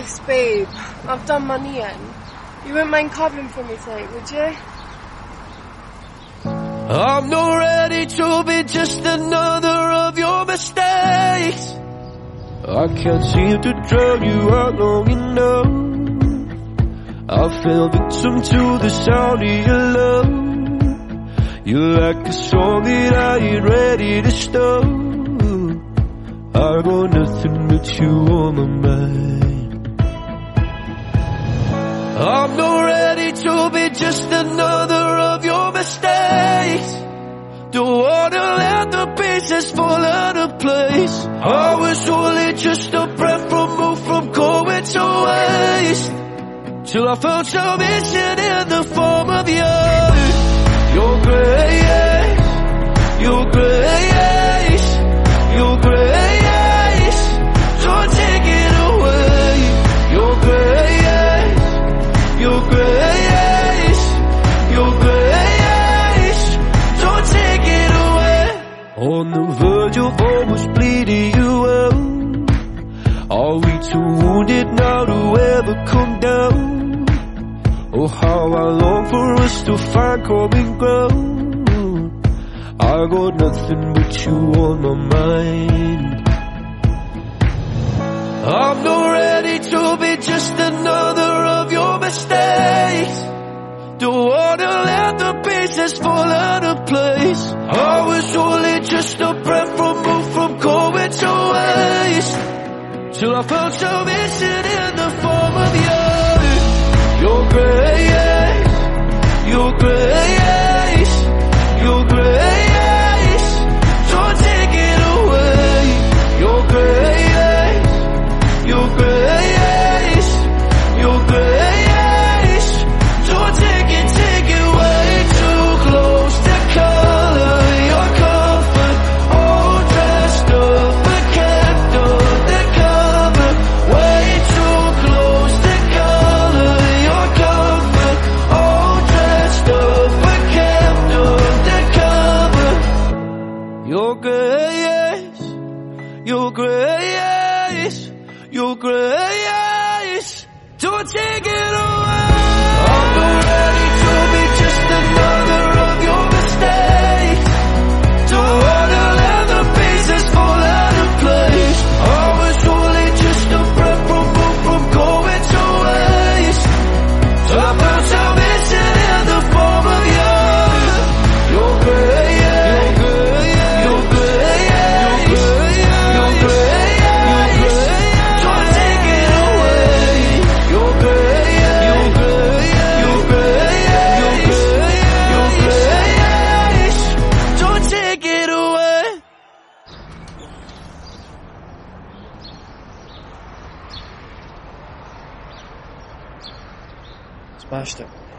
Thanks, babe. I've done my end. You wouldn't mind covering for me tonight, would you? I'm not ready to be just another of your mistakes. I can't seem to drown you out long enough. I fell victim to the sound of your love. You're like a song that I ain't ready to stop. I got nothing but you on my mind. I'm not ready to be just another of your mistakes. Don't wanna let the pieces fall out of place. I was only just a breath removed from going to waste. Till I found salvation in On the verge of almost bleeding you out. Are we too wounded now to ever come down? Oh, how I long for us to find common ground. I got nothing but you on my mind. I'm not ready to be just another of your mistakes. Don't wanna let the pieces fall out of place. Till I found salvation in the form of you. Your grace, your grace, your grace. Don't take باشتە.